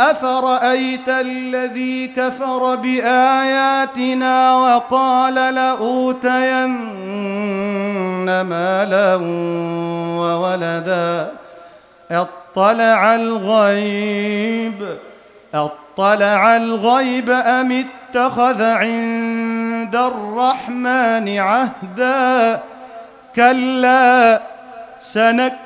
أفرأيت الذي كفر بآياتنا وقال لأوتين مالا وولدا؟ اطلع الغيب اطلع الغيب أم اتخذ عند الرحمن عهدا؟ كلا سنكتب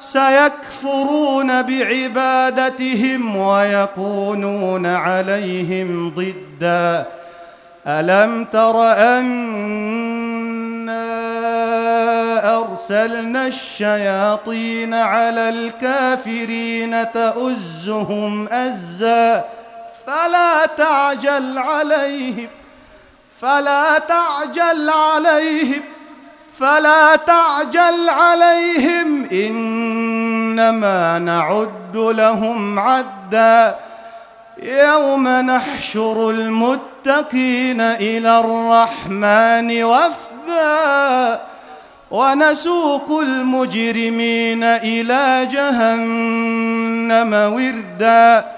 سيكفرون بعبادتهم ويكونون عليهم ضدا. ألم تر أنا أرسلنا الشياطين على الكافرين تؤزهم أزا؟ فلا تعجل عليهم فلا تعجل عليهم. فلا تعجل عليهم إنما نعد لهم عدا. يوم نحشر المتقين إلى الرحمن وفدا ونسوق المجرمين إلى جهنم وردا.